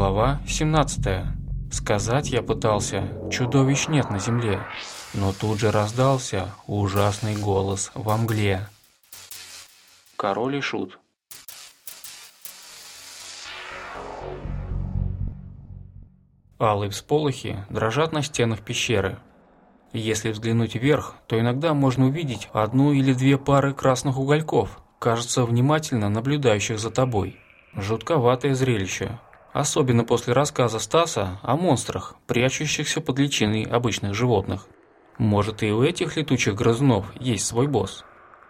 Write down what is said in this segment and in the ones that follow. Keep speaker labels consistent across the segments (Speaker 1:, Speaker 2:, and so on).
Speaker 1: Глава 17. Сказать я пытался, чудовищ нет на земле, но тут же раздался ужасный голос во мгле. Король и Шут. Алые всполохи дрожат на стенах пещеры. Если взглянуть вверх, то иногда можно увидеть одну или две пары красных угольков, кажется, внимательно наблюдающих за тобой. Жутковатое зрелище, Особенно после рассказа Стаса о монстрах, прячущихся под личиной обычных животных. Может и у этих летучих грызунов есть свой босс.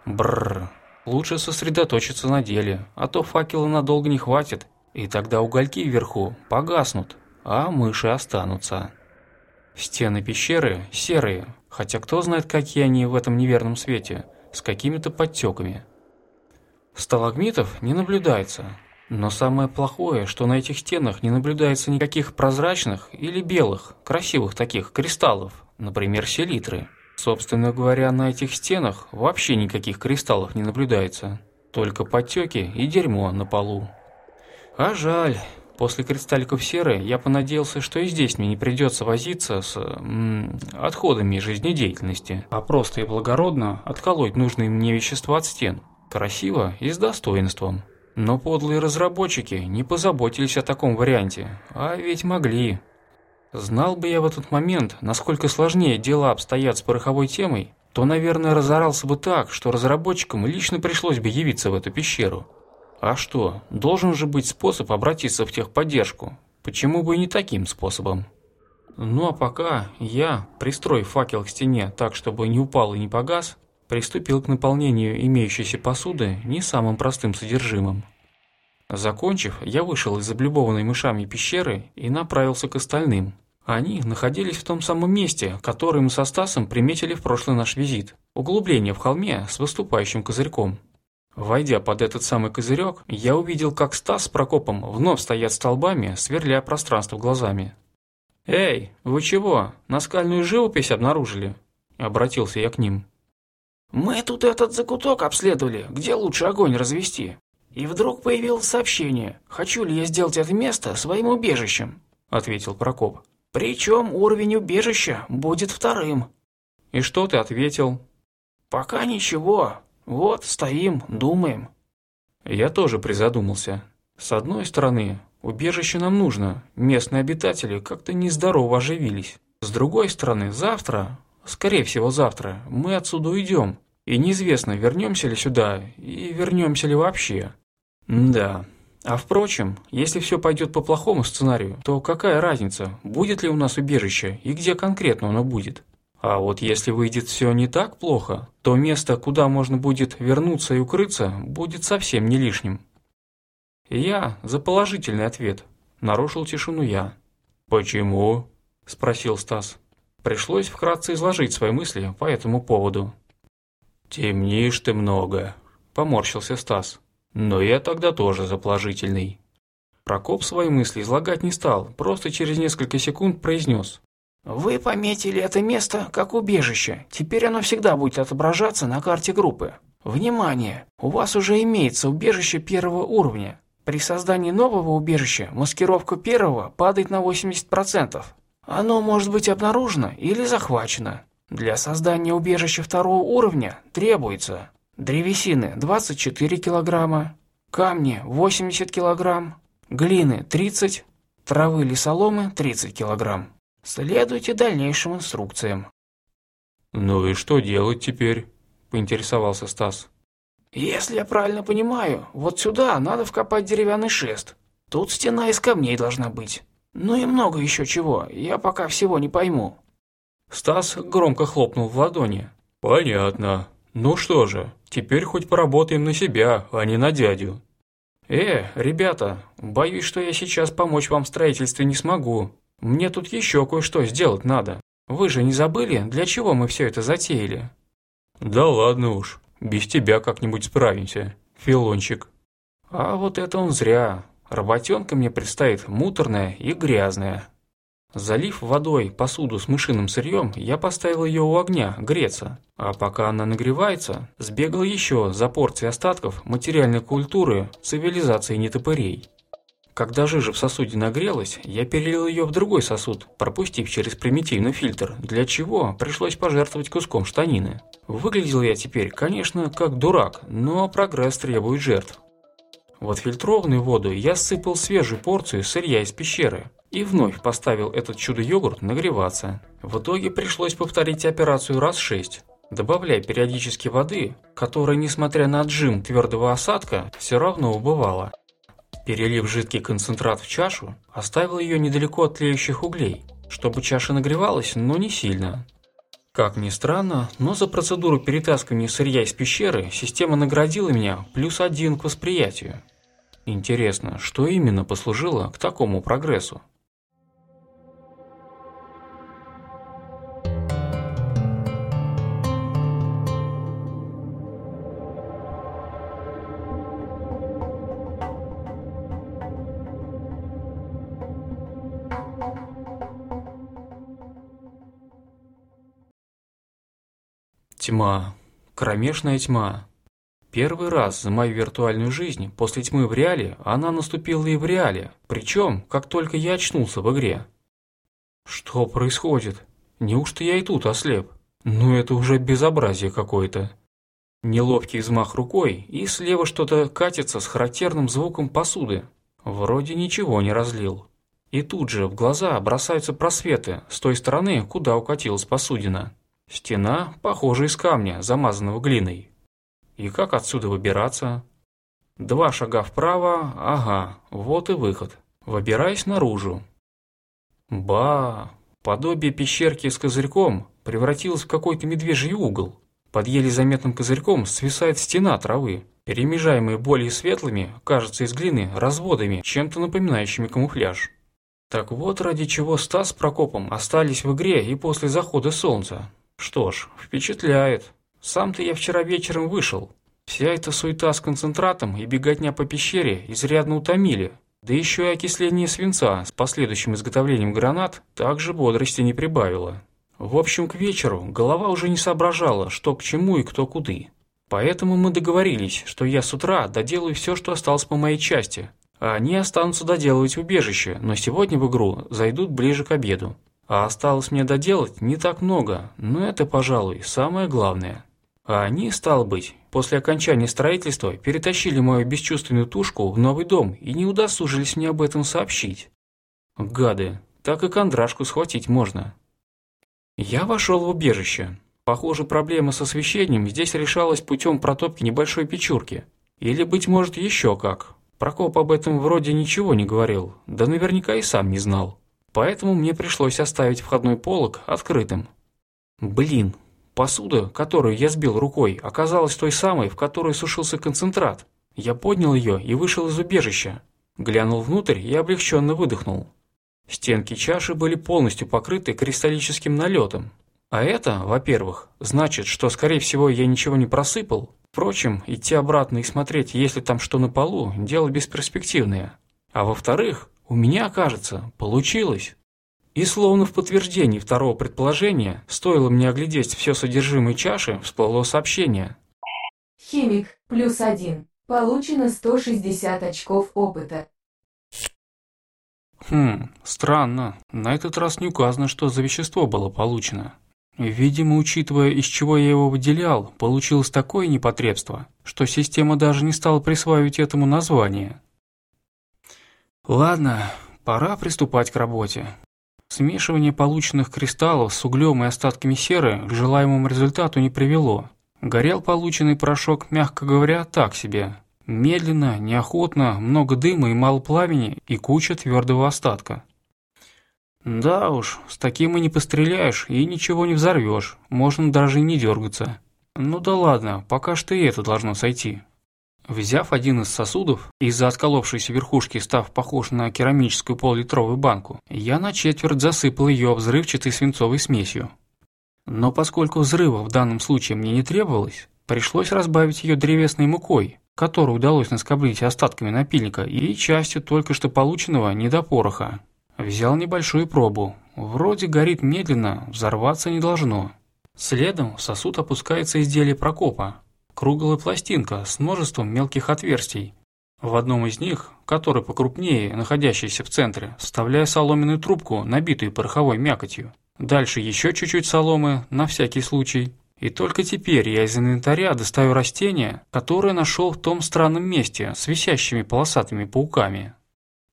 Speaker 1: Бррр. Лучше сосредоточиться на деле, а то факела надолго не хватит, и тогда угольки вверху погаснут, а мыши останутся. Стены пещеры серые, хотя кто знает, какие они в этом неверном свете, с какими-то подтеками. Сталагмитов не наблюдается, но самое плохое, что на этих стенах не наблюдается никаких прозрачных или белых, красивых таких кристаллов, например, селитры. Собственно говоря, на этих стенах вообще никаких кристаллов не наблюдается, только потеки и дерьмо на полу. А жаль. После кристалликов серы я понадеялся, что и здесь мне не придется возиться с м, отходами жизнедеятельности, а просто и благородно отколоть нужные мне вещества от стен. Красиво и с достоинством. Но подлые разработчики не позаботились о таком варианте, а ведь могли. Знал бы я в этот момент, насколько сложнее дела обстоят с пороховой темой, то, наверное, разорался бы так, что разработчикам лично пришлось бы явиться в эту пещеру. А что, должен же быть способ обратиться в техподдержку. Почему бы и не таким способом? Ну а пока я, пристроив факел к стене так, чтобы не упал и не погас, приступил к наполнению имеющейся посуды не самым простым содержимым. Закончив, я вышел из облюбованной мышами пещеры и направился к остальным. Они находились в том самом месте, которое мы со Стасом приметили в прошлый наш визит. Углубление в холме с выступающим козырьком. Войдя под этот самый козырек, я увидел, как Стас с Прокопом вновь стоят столбами, сверля пространство глазами. «Эй, вы чего, наскальную живопись обнаружили?» Обратился я к ним.
Speaker 2: Мы тут этот закуток обследовали, где лучше огонь развести. И вдруг появилось сообщение, хочу ли я сделать это место своим убежищем, ответил Прокоп. Причем уровень убежища будет вторым.
Speaker 1: И что ты ответил?
Speaker 2: Пока ничего. Вот стоим, думаем.
Speaker 1: Я тоже призадумался. С одной стороны, убежище нам нужно, местные обитатели как-то нездорово оживились. С другой стороны, завтра Скорее всего, завтра. Мы отсюда уйдем. И неизвестно, вернемся ли сюда, и вернемся ли вообще. Да. А впрочем, если все пойдет по плохому сценарию, то какая разница, будет ли у нас убежище и где конкретно оно будет? А вот если выйдет все не так плохо, то место, куда можно будет вернуться и укрыться, будет совсем не лишним. Я за положительный ответ. Нарушил тишину я.
Speaker 3: «Почему?»
Speaker 1: – спросил Стас. Пришлось вкратце изложить свои мысли по этому поводу.
Speaker 3: «Темнишь ты много», – поморщился Стас. «Но я тогда тоже заположительный».
Speaker 1: Прокоп свои мысли излагать не стал, просто через несколько секунд произнес.
Speaker 2: «Вы пометили это место как убежище. Теперь оно всегда будет отображаться на карте группы. Внимание! У вас уже имеется убежище первого уровня. При создании нового убежища маскировка первого падает на 80%. Оно может быть обнаружено или захвачено. Для создания убежища второго уровня требуется древесины 24 килограмма, камни 80 килограмм, глины 30, травы или соломы 30 килограмм. Следуйте дальнейшим инструкциям.
Speaker 3: «Ну и что делать теперь?» – поинтересовался Стас.
Speaker 2: «Если я правильно понимаю, вот сюда надо вкопать деревянный шест. Тут стена из камней должна быть. Ну и много еще чего, я пока всего не пойму».
Speaker 1: Стас громко хлопнул в ладони.
Speaker 3: «Понятно. Ну что же, теперь хоть поработаем на себя, а не на дядю».
Speaker 1: «Э, ребята, боюсь, что я сейчас помочь вам в строительстве не смогу. Мне тут еще кое-что сделать надо. Вы же не забыли, для чего мы все это затеяли?»
Speaker 3: «Да ладно уж, без тебя как-нибудь справимся, Филончик».
Speaker 1: «А вот это он зря работенка мне предстоит муторная и грязная. Залив водой посуду с мышиным сырьем, я поставил ее у огня греться, а пока она нагревается, сбегал еще за порцией остатков материальной культуры цивилизации нетопырей. Когда жижа в сосуде нагрелась, я перелил ее в другой сосуд, пропустив через примитивный фильтр, для чего пришлось пожертвовать куском штанины. Выглядел я теперь, конечно, как дурак, но прогресс требует жертв. В отфильтрованную воду я сыпал свежую порцию сырья из пещеры и вновь поставил этот чудо-йогурт нагреваться. В итоге пришлось повторить операцию раз шесть. Добавляя периодически воды, которая, несмотря на отжим твердого осадка, все равно убывала. Перелив жидкий концентрат в чашу, оставил ее недалеко от тлеющих углей, чтобы чаша нагревалась, но не сильно. Как ни странно, но за процедуру перетаскивания сырья из пещеры система наградила меня плюс один к восприятию. Интересно, что именно послужило к такому прогрессу? Тьма. Кромешная тьма. Первый раз за мою виртуальную жизнь после тьмы в реале она наступила и в реале, причем как только я очнулся в игре. Что происходит? Неужто я и тут ослеп? Ну это уже безобразие какое-то. Неловкий взмах рукой, и слева что-то катится с характерным звуком посуды. Вроде ничего не разлил. И тут же в глаза бросаются просветы с той стороны, куда укатилась посудина. Стена, похожая из камня, замазанного глиной. И как отсюда выбираться? Два шага вправо, ага, вот и выход. Выбираюсь наружу. Ба, подобие пещерки с козырьком превратилось в какой-то медвежий угол. Под еле заметным козырьком свисает стена травы, перемежаемые более светлыми, кажется из глины, разводами, чем-то напоминающими камуфляж. Так вот ради чего Стас с Прокопом остались в игре и после захода солнца. Что ж, впечатляет. Сам-то я вчера вечером вышел. Вся эта суета с концентратом и беготня по пещере изрядно утомили. Да еще и окисление свинца с последующим изготовлением гранат также бодрости не прибавило. В общем, к вечеру голова уже не соображала, что к чему и кто куды. Поэтому мы договорились, что я с утра доделаю все, что осталось по моей части, а они останутся доделывать убежище, но сегодня в игру зайдут ближе к обеду. А осталось мне доделать не так много, но это, пожалуй, самое главное. А они, стал быть, после окончания строительства перетащили мою бесчувственную тушку в новый дом и не удосужились мне об этом сообщить. Гады, так и кондрашку схватить можно. Я вошел в убежище. Похоже, проблема с освещением здесь решалась путем протопки небольшой печурки. Или, быть может, еще как. Прокоп об этом вроде ничего не говорил, да наверняка и сам не знал. Поэтому мне пришлось оставить входной полог открытым. Блин, Посуда, которую я сбил рукой, оказалась той самой, в которой сушился концентрат. Я поднял ее и вышел из убежища. Глянул внутрь и облегченно выдохнул. Стенки чаши были полностью покрыты кристаллическим налетом. А это, во-первых, значит, что, скорее всего, я ничего не просыпал. Впрочем, идти обратно и смотреть, есть ли там что на полу, дело бесперспективное. А во-вторых, у меня, кажется, получилось. И словно в подтверждении второго предположения, стоило мне оглядеть все содержимое чаши, всплыло сообщение.
Speaker 4: Химик, плюс один. Получено 160 очков опыта.
Speaker 1: Хм, странно. На этот раз не указано, что за вещество было получено. Видимо, учитывая, из чего я его выделял, получилось такое непотребство, что система даже не стала присваивать этому название. Ладно, пора приступать к работе. Смешивание полученных кристаллов с углем и остатками серы к желаемому результату не привело. Горел полученный порошок, мягко говоря, так себе. Медленно, неохотно, много дыма и мало пламени и куча твердого остатка. Да уж, с таким и не постреляешь, и ничего не взорвешь, можно даже и не дергаться. Ну да ладно, пока что и это должно сойти. Взяв один из сосудов, из-за отколовшейся верхушки став похож на керамическую полулитровую банку, я на четверть засыпал ее взрывчатой свинцовой смесью. Но поскольку взрыва в данном случае мне не требовалось, пришлось разбавить ее древесной мукой, которую удалось наскоблить остатками напильника и частью только что полученного недопороха. Взял небольшую пробу, вроде горит медленно, взорваться не должно. Следом в сосуд опускается изделие прокопа, круглая пластинка с множеством мелких отверстий. В одном из них, который покрупнее, находящийся в центре, вставляя соломенную трубку, набитую пороховой мякотью. Дальше еще чуть-чуть соломы, на всякий случай. И только теперь я из инвентаря достаю растение, которое нашел в том странном месте с висящими полосатыми пауками.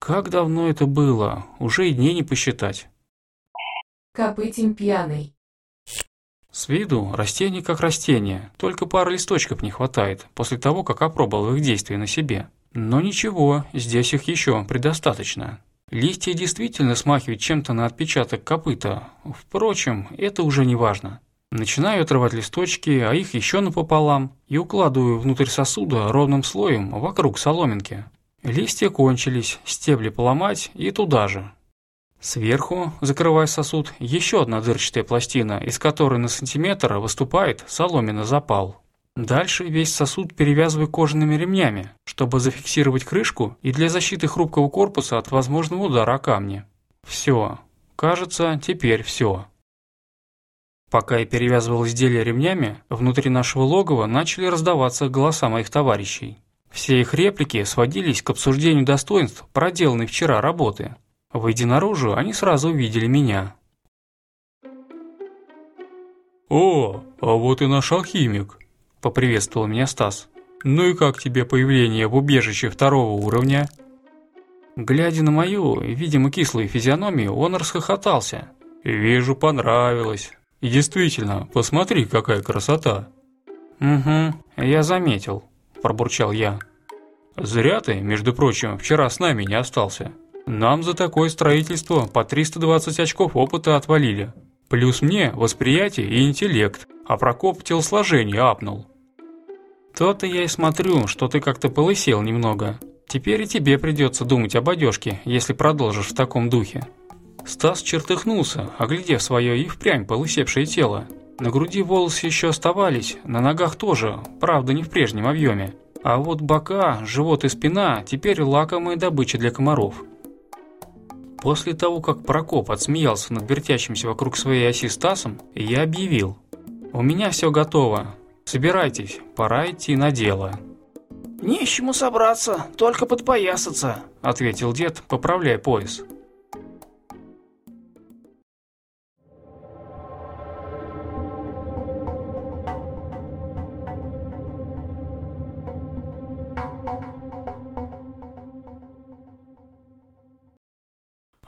Speaker 1: Как давно это было, уже и дней не посчитать.
Speaker 4: Копытин пьяный.
Speaker 1: С виду растение как растение, только пары листочков не хватает после того, как опробовал их действие на себе. Но ничего, здесь их еще предостаточно. Листья действительно смахивают чем-то на отпечаток копыта. Впрочем, это уже не важно. Начинаю отрывать листочки, а их еще напополам, и укладываю внутрь сосуда ровным слоем вокруг соломинки. Листья кончились, стебли поломать и туда же. Сверху, закрывая сосуд, еще одна дырчатая пластина, из которой на сантиметр выступает соломенный запал. Дальше весь сосуд перевязываю кожаными ремнями, чтобы зафиксировать крышку и для защиты хрупкого корпуса от возможного удара о камни. Все. Кажется, теперь все. Пока я перевязывал изделия ремнями, внутри нашего логова начали раздаваться голоса моих товарищей. Все их реплики сводились к обсуждению достоинств проделанной вчера работы – Выйдя наружу, они сразу увидели меня.
Speaker 3: «О, а вот и наш алхимик», –
Speaker 1: поприветствовал меня Стас.
Speaker 3: «Ну и как тебе появление в убежище второго уровня?»
Speaker 1: Глядя на мою, видимо, кислую физиономию, он расхохотался.
Speaker 3: «Вижу, понравилось. И действительно, посмотри, какая красота!»
Speaker 1: «Угу, я заметил», – пробурчал я.
Speaker 3: «Зря ты, между прочим, вчера с нами не остался», нам за такое строительство по 320 очков опыта отвалили. Плюс мне восприятие и интеллект, а Прокоп телосложение апнул.
Speaker 1: То-то я и смотрю, что ты как-то полысел немного. Теперь и тебе придется думать об одежке, если продолжишь в таком духе. Стас чертыхнулся, оглядев свое и впрямь полысевшее тело. На груди волосы еще оставались, на ногах тоже, правда не в прежнем объеме. А вот бока, живот и спина теперь лакомая добыча для комаров. После того, как Прокоп отсмеялся над вертящимся вокруг своей оси Стасом, я объявил. «У меня все готово. Собирайтесь, пора идти на дело».
Speaker 2: «Нечему собраться, только подпоясаться», –
Speaker 1: ответил дед, поправляя пояс.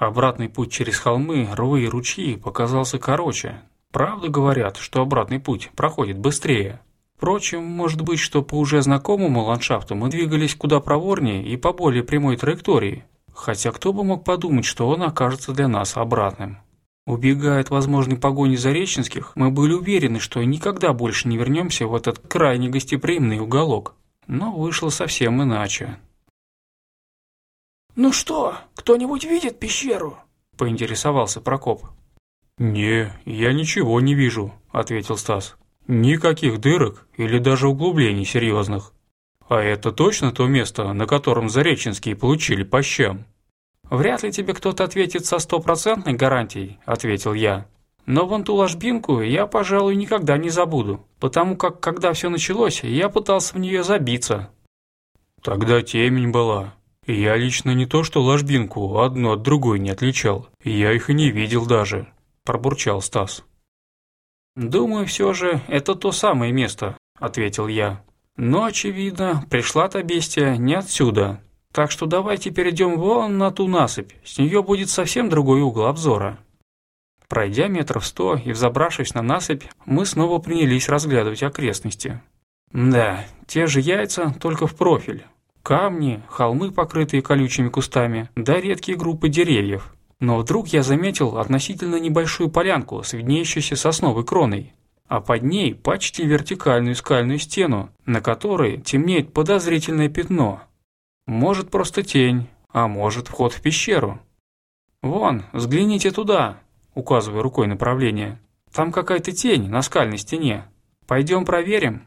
Speaker 1: Обратный путь через холмы, рвы и ручьи показался короче. Правда говорят, что обратный путь проходит быстрее. Впрочем, может быть, что по уже знакомому ландшафту мы двигались куда проворнее и по более прямой траектории. Хотя кто бы мог подумать, что он окажется для нас обратным. Убегая от возможной погони Зареченских, мы были уверены, что никогда больше не вернемся в этот крайне гостеприимный уголок. Но вышло совсем иначе.
Speaker 2: «Ну что, кто-нибудь видит пещеру?»
Speaker 1: – поинтересовался Прокоп.
Speaker 3: «Не, я ничего не вижу», – ответил Стас. «Никаких дырок или даже углублений серьезных. А это точно то место, на котором Зареченские получили по щам?»
Speaker 1: «Вряд ли тебе кто-то ответит со стопроцентной гарантией», – ответил я. «Но вон ту ложбинку я, пожалуй, никогда не забуду, потому как, когда все началось, я пытался в нее забиться».
Speaker 3: «Тогда темень была», я лично не то что ложбинку, одну от другой не отличал. Я их и не видел даже», – пробурчал Стас.
Speaker 1: «Думаю, все же это то самое место», – ответил я. «Но, очевидно, пришла-то бестия не отсюда. Так что давайте перейдем вон на ту насыпь, с нее будет совсем другой угол обзора». Пройдя метров сто и взобравшись на насыпь, мы снова принялись разглядывать окрестности. «Да, те же яйца, только в профиль». Камни, холмы, покрытые колючими кустами, да редкие группы деревьев. Но вдруг я заметил относительно небольшую полянку с виднеющейся сосновой кроной, а под ней почти вертикальную скальную стену, на которой темнеет подозрительное пятно. Может, просто тень, а может, вход в пещеру. «Вон, взгляните туда», — указывая рукой направление. «Там какая-то тень на скальной стене. Пойдем проверим».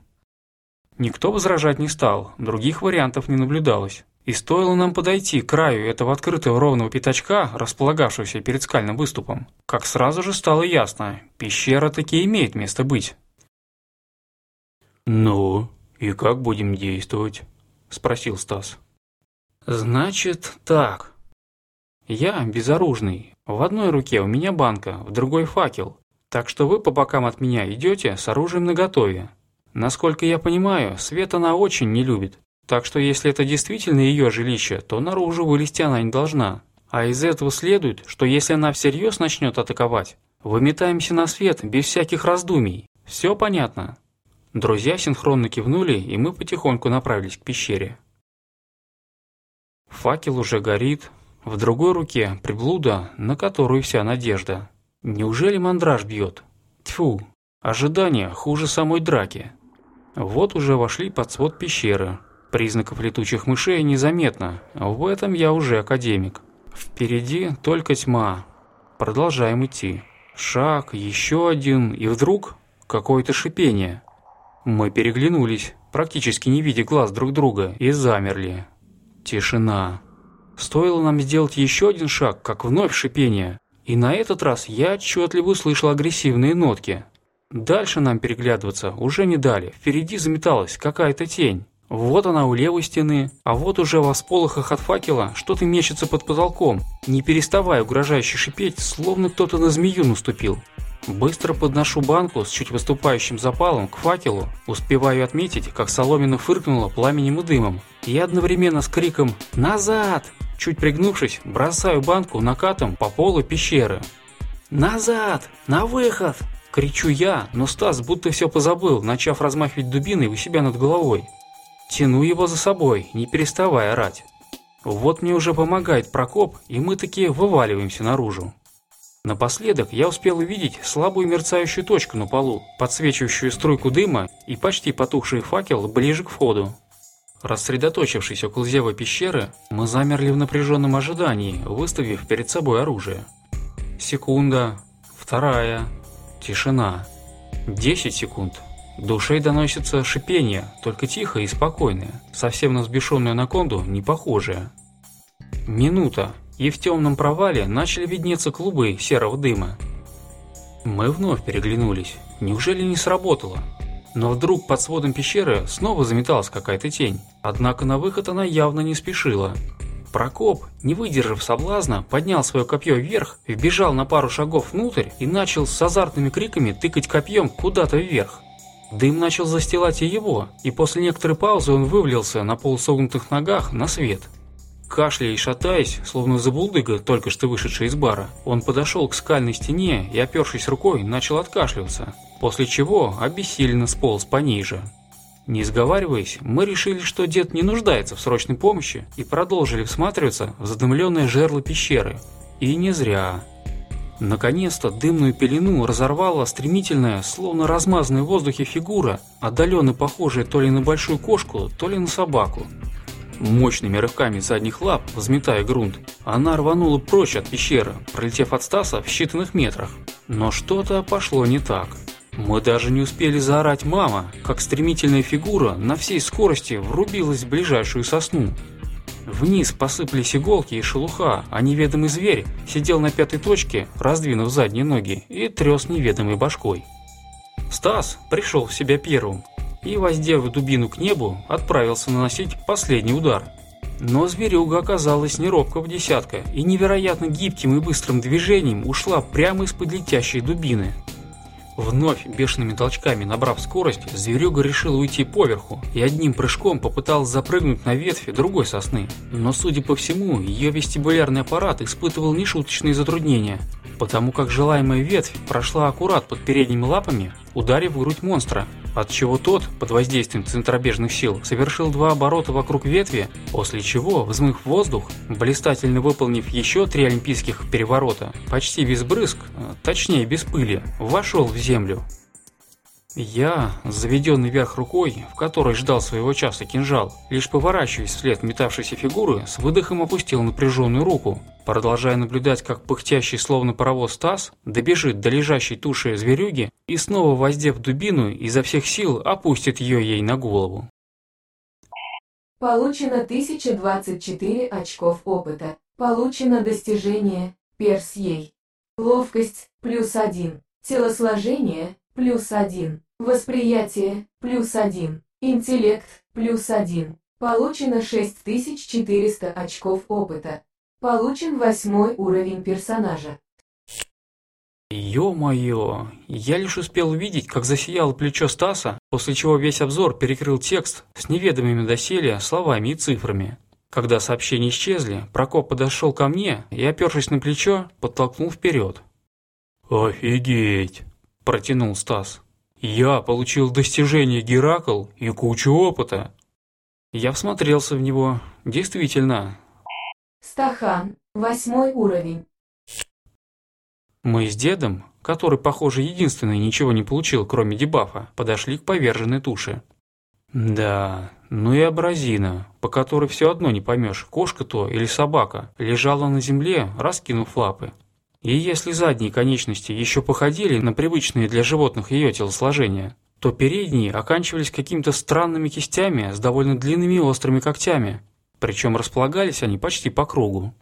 Speaker 1: Никто возражать не стал, других вариантов не наблюдалось. И стоило нам подойти к краю этого открытого ровного пятачка, располагавшегося перед скальным выступом, как сразу же стало ясно, пещера таки имеет место быть.
Speaker 3: «Ну, и как будем действовать?» – спросил Стас.
Speaker 1: «Значит так. Я безоружный. В одной руке у меня банка, в другой факел. Так что вы по бокам от меня идете с оружием наготове. Насколько я понимаю, свет она очень не любит. Так что если это действительно ее жилище, то наружу вылезти она не должна. А из этого следует, что если она всерьез начнет атаковать, выметаемся на свет без всяких раздумий. Все понятно? Друзья синхронно кивнули, и мы потихоньку направились к пещере. Факел уже горит. В другой руке приблуда, на которую вся надежда. Неужели мандраж бьет? Тьфу! Ожидание хуже самой драки. Вот уже вошли под свод пещеры. Признаков летучих мышей незаметно, в этом я уже академик. Впереди только тьма. Продолжаем идти. Шаг, еще один, и вдруг какое-то шипение. Мы переглянулись, практически не видя глаз друг друга, и замерли. Тишина. Стоило нам сделать еще один шаг, как вновь шипение. И на этот раз я отчетливо услышал агрессивные нотки. Дальше нам переглядываться уже не дали, впереди заметалась какая-то тень. Вот она у левой стены, а вот уже во сполохах от факела что-то мечется под потолком, не переставая угрожающе шипеть, словно кто-то на змею наступил. Быстро подношу банку с чуть выступающим запалом к факелу, успеваю отметить, как соломина фыркнула пламенем и дымом, и одновременно с криком «Назад!» чуть пригнувшись, бросаю банку накатом по полу пещеры. «Назад! На выход!» Кричу я, но Стас будто все позабыл, начав размахивать дубиной у себя над головой. Тяну его за собой, не переставая орать. Вот мне уже помогает Прокоп, и мы такие вываливаемся наружу. Напоследок я успел увидеть слабую мерцающую точку на полу, подсвечивающую струйку дыма и почти потухший факел ближе к входу. Рассредоточившись около зева пещеры, мы замерли в напряженном ожидании, выставив перед собой оружие. Секунда, вторая... Тишина. 10 секунд. Душей доносится шипение, только тихое и спокойное, совсем на взбешенную анаконду не похожее. Минута, и в темном провале начали виднеться клубы серого дыма. Мы вновь переглянулись. Неужели не сработало? Но вдруг под сводом пещеры снова заметалась какая-то тень. Однако на выход она явно не спешила. Прокоп, не выдержав соблазна, поднял свое копье вверх, вбежал на пару шагов внутрь и начал с азартными криками тыкать копьем куда-то вверх. Дым начал застилать и его, и после некоторой паузы он вывалился на полусогнутых ногах на свет. Кашляя и шатаясь, словно забулдыга, только что вышедший из бара, он подошел к скальной стене и, опершись рукой, начал откашливаться, после чего обессиленно сполз пониже. Не сговариваясь, мы решили, что дед не нуждается в срочной помощи и продолжили всматриваться в задымленное жерло пещеры. И не зря. Наконец-то дымную пелену разорвала стремительная, словно размазанная в воздухе фигура, отдаленно похожая то ли на большую кошку, то ли на собаку. Мощными рывками задних лап, взметая грунт, она рванула прочь от пещеры, пролетев от Стаса в считанных метрах. Но что-то пошло не так. Мы даже не успели заорать «мама», как стремительная фигура на всей скорости врубилась в ближайшую сосну. Вниз посыпались иголки и шелуха, а неведомый зверь сидел на пятой точке, раздвинув задние ноги и тряс неведомой башкой. Стас пришел в себя первым и, воздев дубину к небу, отправился наносить последний удар. Но зверюга оказалась не робко в десятка и невероятно гибким и быстрым движением ушла прямо из-под летящей дубины – Вновь бешеными толчками набрав скорость, зверюга решил уйти поверху и одним прыжком попытался запрыгнуть на ветви другой сосны. Но, судя по всему, ее вестибулярный аппарат испытывал нешуточные затруднения, потому как желаемая ветвь прошла аккурат под передними лапами, ударив в грудь монстра – от чего тот, под воздействием центробежных сил, совершил два оборота вокруг ветви, после чего, взмыв в воздух, блистательно выполнив еще три олимпийских переворота, почти без брызг, э, точнее без пыли, вошел в землю. Я, заведенный вверх рукой, в которой ждал своего часа кинжал, лишь поворачиваясь вслед метавшейся фигуры, с выдохом опустил напряженную руку, продолжая наблюдать, как пыхтящий словно паровоз таз добежит до лежащей туши зверюги и снова воздев дубину, изо всех сил опустит ее ей на голову.
Speaker 4: Получено 1024 очков опыта. Получено достижение «Перс ей». Ловкость – плюс 1. Телосложение плюс один восприятие, плюс один интеллект, плюс один Получено 6400 очков опыта. Получен восьмой уровень персонажа.
Speaker 1: Ё-моё, я лишь успел увидеть, как засияло плечо Стаса, после чего весь обзор перекрыл текст с неведомыми доселе словами и цифрами. Когда сообщения исчезли, Прокоп подошел ко мне и, опершись на плечо, подтолкнул вперед. «Офигеть!» – протянул Стас. «Я получил достижение Геракл и кучу опыта». Я всмотрелся в него. Действительно.
Speaker 4: Стахан, восьмой уровень.
Speaker 1: Мы с дедом, который, похоже, единственный ничего не получил, кроме дебафа, подошли к поверженной туше. Да, ну и абразина, по которой все одно не поймешь, кошка то или собака, лежала на земле, раскинув лапы. И если задние конечности еще походили на привычные для животных ее телосложения, то передние оканчивались какими-то странными кистями с довольно длинными острыми когтями, причем располагались они почти по кругу.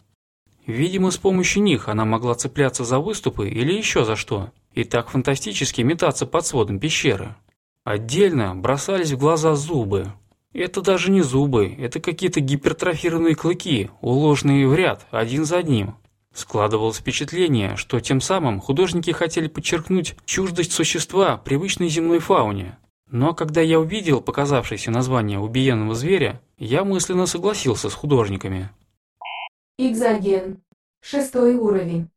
Speaker 1: Видимо, с помощью них она могла цепляться за выступы или еще за что, и так фантастически метаться под сводом пещеры. Отдельно бросались в глаза зубы. Это даже не зубы, это какие-то гипертрофированные клыки, уложенные в ряд, один за одним, Складывалось впечатление, что тем самым художники хотели подчеркнуть чуждость существа привычной земной фауне. Но когда я увидел показавшееся название убиенного зверя, я мысленно согласился с художниками.
Speaker 4: Экзоген. Шестой уровень.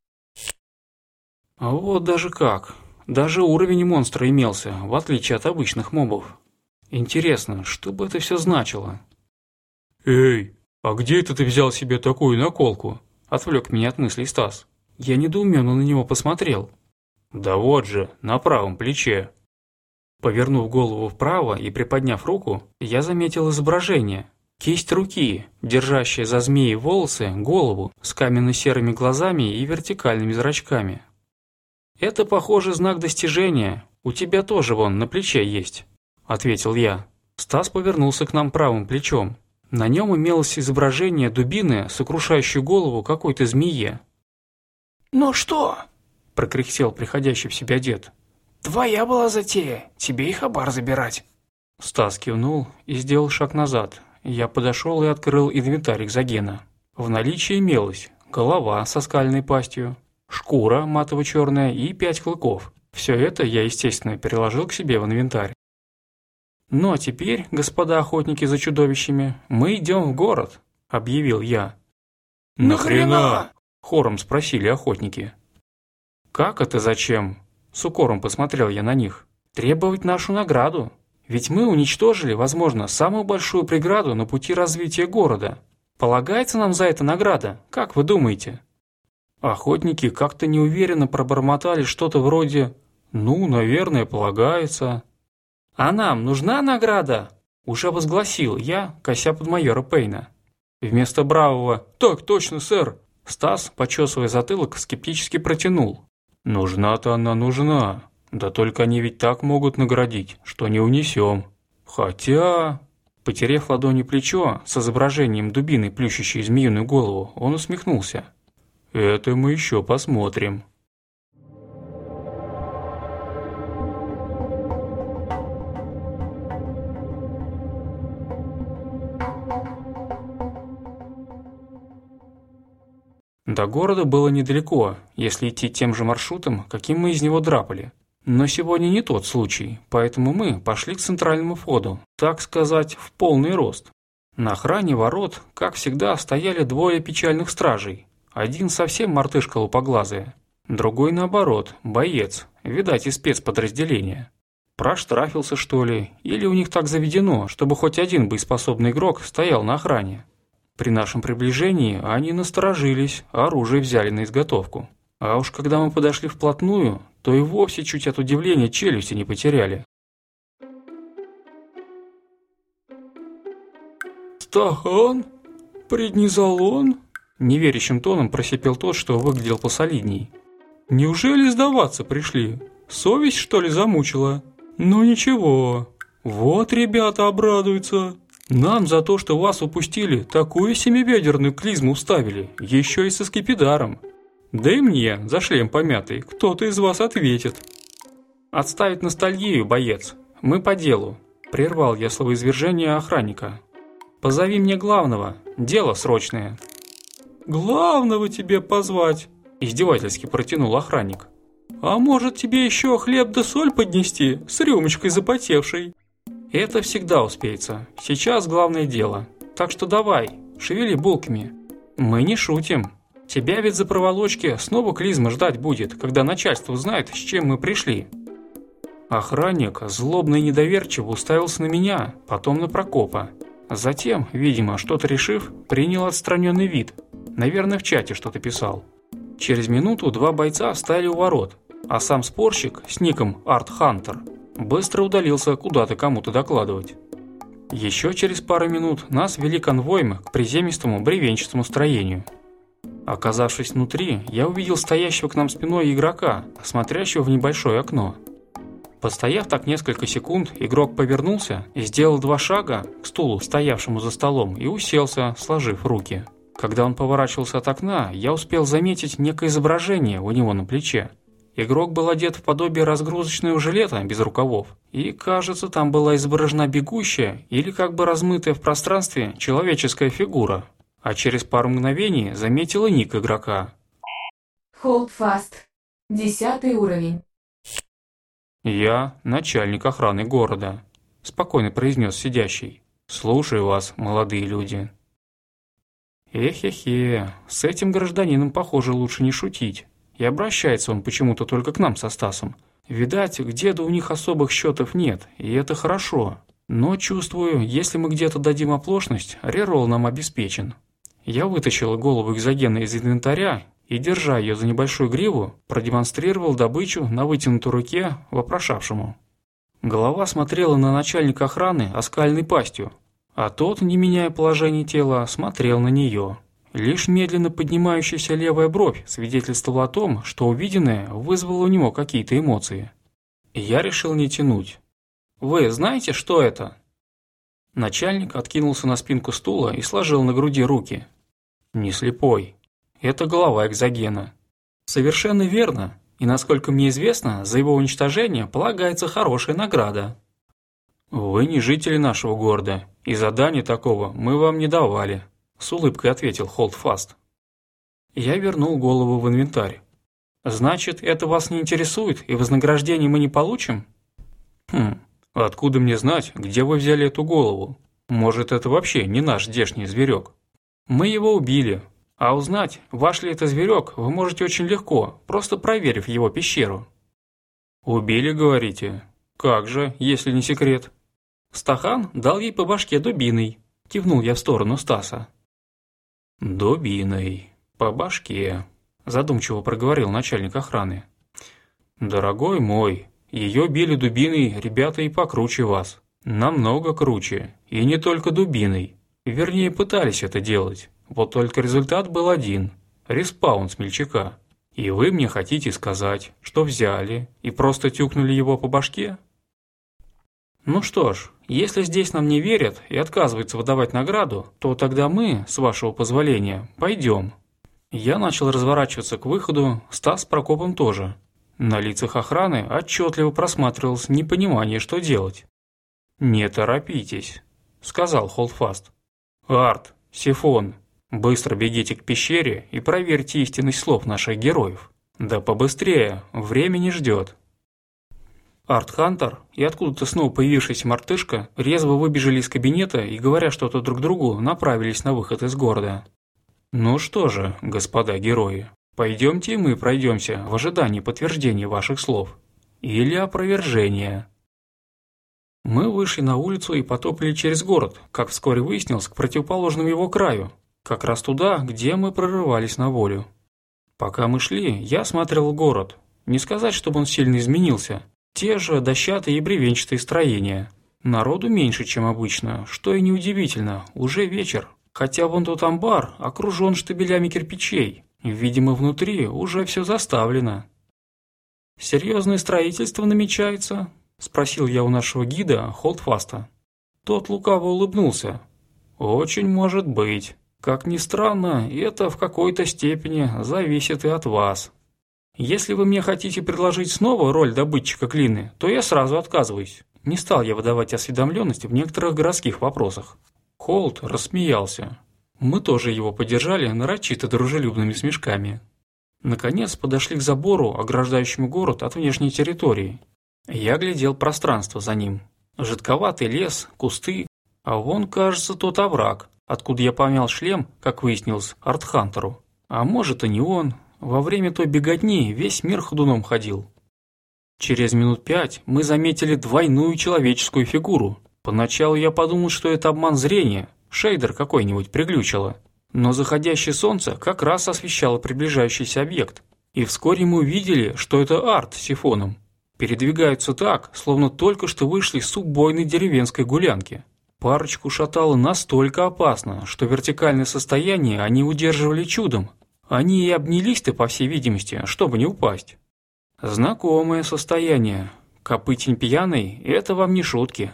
Speaker 1: А вот даже как. Даже уровень монстра имелся, в отличие от обычных мобов. Интересно, что бы это все значило? «Эй, а где это ты взял себе такую наколку?» отвлек меня от мыслей Стас. Я недоуменно на него посмотрел. «Да вот же, на правом плече». Повернув голову вправо и приподняв руку, я заметил изображение. Кисть руки, держащая за змеи волосы голову с каменно-серыми глазами и вертикальными зрачками. «Это, похоже, знак достижения. У тебя тоже вон на плече есть», – ответил я. Стас повернулся к нам правым плечом. На нем имелось изображение дубины, сокрушающей голову какой-то змее.
Speaker 2: «Ну что?»
Speaker 1: – прокряхтел приходящий в себя дед.
Speaker 2: «Твоя была затея, тебе и хабар забирать».
Speaker 1: Стас кивнул и сделал шаг назад. Я подошел и открыл инвентарь экзогена. В наличии имелось голова со скальной пастью, шкура матово-черная и пять клыков. Все это я, естественно, переложил к себе в инвентарь. «Ну а теперь, господа охотники за чудовищами, мы идем в город», – объявил я.
Speaker 2: «Нахрена?»
Speaker 1: – хором спросили охотники. «Как это зачем?» – с укором посмотрел я на них. «Требовать нашу награду. Ведь мы уничтожили, возможно, самую большую преграду на пути развития города. Полагается нам за это награда, как вы думаете?» Охотники как-то неуверенно пробормотали что-то вроде «ну, наверное, полагается». «А нам нужна награда?» – уже возгласил я, кося под майора Пейна. Вместо бравого «Так точно, сэр!» Стас, почесывая затылок, скептически протянул. «Нужна-то она нужна. Да только они ведь так могут наградить, что не унесем. Хотя...» Потерев ладони плечо с изображением дубины, плющущей змеиную голову, он усмехнулся. «Это мы еще посмотрим». До города было недалеко, если идти тем же маршрутом, каким мы из него драпали. Но сегодня не тот случай, поэтому мы пошли к центральному входу, так сказать, в полный рост. На охране ворот, как всегда, стояли двое печальных стражей. Один совсем мартышка лупоглазая, другой наоборот, боец, видать, из спецподразделения. Проштрафился, что ли, или у них так заведено, чтобы хоть один боеспособный игрок стоял на охране. При нашем приближении они насторожились, оружие взяли на изготовку. А уж когда мы подошли вплотную, то и вовсе чуть от удивления челюсти не потеряли.
Speaker 2: «Стахан? Преднизолон?»
Speaker 1: Неверящим тоном просипел тот, что выглядел посолидней.
Speaker 2: «Неужели сдаваться пришли? Совесть, что ли, замучила? Ну ничего, вот ребята обрадуются!» Нам за то, что вас упустили, такую семибедерную клизму вставили, еще и со скипидаром. Да и мне, за шлем помятый, кто-то из вас ответит.
Speaker 1: Отставить ностальгию, боец. Мы по делу. Прервал я словоизвержение охранника. Позови мне главного, дело срочное.
Speaker 3: Главного тебе позвать, издевательски протянул охранник. А может тебе еще хлеб да соль поднести с рюмочкой запотевшей?
Speaker 1: И это всегда успеется. Сейчас главное дело. Так что давай, шевели булками. Мы не шутим. Тебя ведь за проволочки снова клизма ждать будет, когда начальство узнает, с чем мы пришли. Охранник злобно и недоверчиво уставился на меня, потом на Прокопа. Затем, видимо, что-то решив, принял отстраненный вид. Наверное, в чате что-то писал. Через минуту два бойца встали у ворот, а сам спорщик с ником Арт Хантер быстро удалился куда-то кому-то докладывать. Еще через пару минут нас вели конвоем к приземистому бревенчатому строению. Оказавшись внутри, я увидел стоящего к нам спиной игрока, смотрящего в небольшое окно. Постояв так несколько секунд, игрок повернулся и сделал два шага к стулу, стоявшему за столом, и уселся, сложив руки. Когда он поворачивался от окна, я успел заметить некое изображение у него на плече – Игрок был одет в подобие разгрузочного жилета без рукавов, и, кажется, там была изображена бегущая или как бы размытая в пространстве человеческая фигура. А через пару мгновений заметила ник игрока.
Speaker 4: Hold fast. Десятый уровень.
Speaker 1: «Я начальник охраны города», – спокойно произнес сидящий. «Слушаю вас, молодые люди». Эхе-хе, с этим гражданином, похоже, лучше не шутить. И обращается он почему-то только к нам со Стасом. Видать, где-то у них особых счетов нет, и это хорошо. Но чувствую, если мы где-то дадим оплошность, Рерол нам обеспечен. Я вытащил голову экзогена из инвентаря и, держа ее за небольшую гриву, продемонстрировал добычу на вытянутой руке вопрошавшему. Голова смотрела на начальника охраны оскальной пастью, а тот, не меняя положение тела, смотрел на нее. Лишь медленно поднимающаяся левая бровь свидетельствовала о том, что увиденное вызвало у него какие-то эмоции. Я решил не тянуть. «Вы знаете, что это?» Начальник откинулся на спинку стула и сложил на груди руки. «Не слепой. Это голова экзогена». «Совершенно верно. И, насколько мне известно, за его уничтожение полагается хорошая награда». «Вы не жители нашего города, и задания такого мы вам не давали», с улыбкой ответил Холдфаст. Я вернул голову в инвентарь. Значит, это вас не интересует, и вознаграждение мы не получим? Хм, откуда мне знать, где вы взяли эту голову? Может, это вообще не наш здешний зверек? Мы его убили. А узнать, ваш ли это зверек, вы можете очень легко, просто проверив его пещеру. Убили, говорите? Как же, если не секрет? Стахан дал ей по башке дубиной. Кивнул я в сторону Стаса. «Дубиной. По башке», – задумчиво проговорил начальник охраны. «Дорогой мой, ее били дубиной ребята и покруче вас. Намного круче. И не только дубиной. Вернее, пытались это делать. Вот только результат был один – респаун смельчака. И вы мне хотите сказать, что взяли и просто тюкнули его по башке?» «Ну что ж, если здесь нам не верят и отказываются выдавать награду, то тогда мы, с вашего позволения, пойдем». Я начал разворачиваться к выходу, Стас с Прокопом тоже. На лицах охраны отчетливо просматривалось непонимание, что делать. «Не торопитесь», — сказал Холдфаст. «Арт, Сифон, быстро бегите к пещере и проверьте истинность слов наших героев. Да побыстрее, время не ждет». Артхантер и откуда-то снова появившийся мартышка резво выбежали из кабинета и, говоря что-то друг другу, направились на выход из города. «Ну что же, господа герои, пойдемте и мы пройдемся в ожидании подтверждения ваших слов. Или опровержения». Мы вышли на улицу и потопали через город, как вскоре выяснилось, к противоположному его краю, как раз туда, где мы прорывались на волю. Пока мы шли, я смотрел город. Не сказать, чтобы он сильно изменился – те же дощатые и бревенчатые строения. Народу меньше, чем обычно, что и неудивительно, уже вечер. Хотя вон тот амбар окружен штабелями кирпичей. Видимо, внутри уже все заставлено. «Серьезное строительство намечается?» – спросил я у нашего гида Холдфаста. Тот лукаво улыбнулся. «Очень может быть. Как ни странно, это в какой-то степени зависит и от вас». Если вы мне хотите предложить снова роль добытчика клины, то я сразу отказываюсь. Не стал я выдавать осведомленности в некоторых городских вопросах. Холд рассмеялся. Мы тоже его поддержали нарочито дружелюбными смешками. Наконец подошли к забору, ограждающему город от внешней территории. Я глядел пространство за ним. Жидковатый лес, кусты, а вон, кажется, тот овраг, откуда я помял шлем, как выяснилось, Артхантеру. А может и не он, во время той беготни весь мир ходуном ходил. Через минут пять мы заметили двойную человеческую фигуру. Поначалу я подумал, что это обман зрения, шейдер какой-нибудь приглючило. Но заходящее солнце как раз освещало приближающийся объект. И вскоре мы увидели, что это арт с сифоном. Передвигаются так, словно только что вышли с убойной деревенской гулянки. Парочку шатало настолько опасно, что вертикальное состояние они удерживали чудом, они и обнялись-то, по всей видимости, чтобы не упасть. Знакомое состояние. Копытень пьяный – это вам не шутки.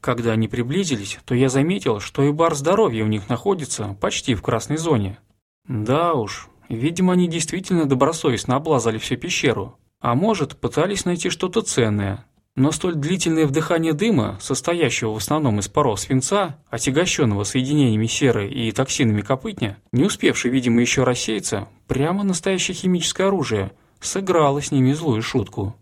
Speaker 1: Когда они приблизились, то я заметил, что и бар здоровья у них находится почти в красной зоне. Да уж, видимо, они действительно добросовестно облазали всю пещеру. А может, пытались найти что-то ценное. Но столь длительное вдыхание дыма, состоящего в основном из паров свинца, отягощенного соединениями серы и токсинами копытня, не успевший, видимо, еще рассеяться, прямо настоящее химическое оружие, сыграло с ними злую шутку.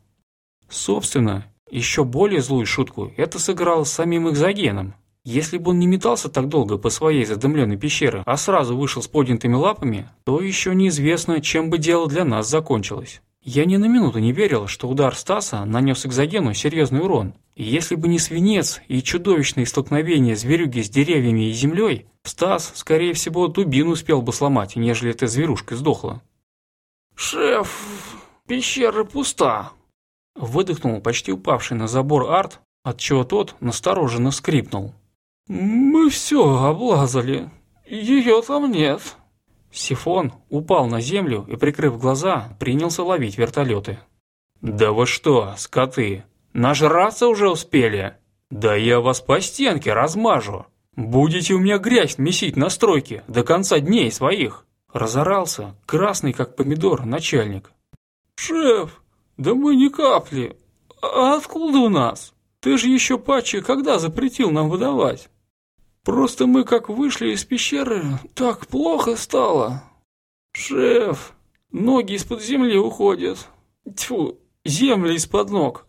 Speaker 1: Собственно, еще более злую шутку это сыграло с самим экзогеном. Если бы он не метался так долго по своей задымленной пещере, а сразу вышел с поднятыми лапами, то еще неизвестно, чем бы дело для нас закончилось. Я ни на минуту не верил, что удар Стаса нанес экзогену серьезный урон. И если бы не свинец и чудовищные столкновения зверюги с деревьями и землей, Стас, скорее всего, дубину успел бы сломать, нежели эта зверушка сдохла.
Speaker 2: «Шеф, пещера пуста!»
Speaker 1: Выдохнул почти упавший на забор арт, отчего тот настороженно скрипнул.
Speaker 2: «Мы все облазали. Ее там нет».
Speaker 1: Сифон упал на землю и, прикрыв глаза, принялся ловить вертолеты. «Да вы что, скоты, нажраться уже успели? Да я вас по стенке размажу! Будете у меня грязь месить на стройке до конца дней своих!» Разорался, красный как помидор, начальник.
Speaker 2: «Шеф, да мы ни капли! А откуда у нас? Ты же еще патчи когда запретил нам выдавать?» Просто мы как вышли из пещеры, так плохо стало. Шеф, ноги из-под земли уходят. Тьфу, земля из-под ног.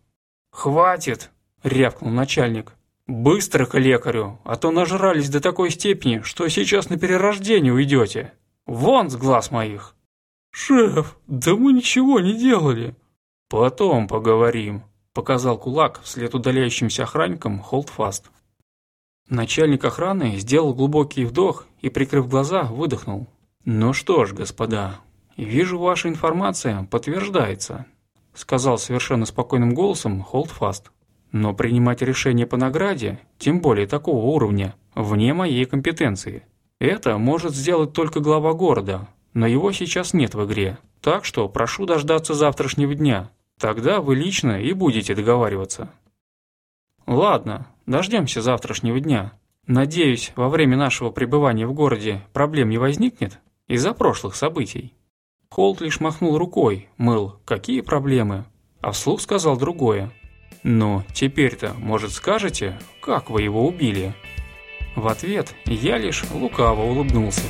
Speaker 1: Хватит, рявкнул начальник. Быстро к лекарю, а то нажрались до такой степени, что сейчас на перерождение уйдете. Вон с глаз моих.
Speaker 2: Шеф, да мы ничего не делали.
Speaker 1: Потом поговорим, показал кулак вслед удаляющимся охранникам Холдфаст. Начальник охраны сделал глубокий вдох и, прикрыв глаза, выдохнул. «Ну что ж, господа, вижу, ваша информация подтверждается», – сказал совершенно спокойным голосом Холдфаст. «Но принимать решение по награде, тем более такого уровня, вне моей компетенции. Это может сделать только глава города, но его сейчас нет в игре. Так что прошу дождаться завтрашнего дня. Тогда вы лично и будете договариваться». «Ладно», Дождемся завтрашнего дня. Надеюсь, во время нашего пребывания в городе проблем не возникнет из-за прошлых событий». Холт лишь махнул рукой, мыл, какие проблемы, а вслух сказал другое. «Ну, теперь-то, может, скажете, как вы его убили?» В ответ я лишь лукаво улыбнулся.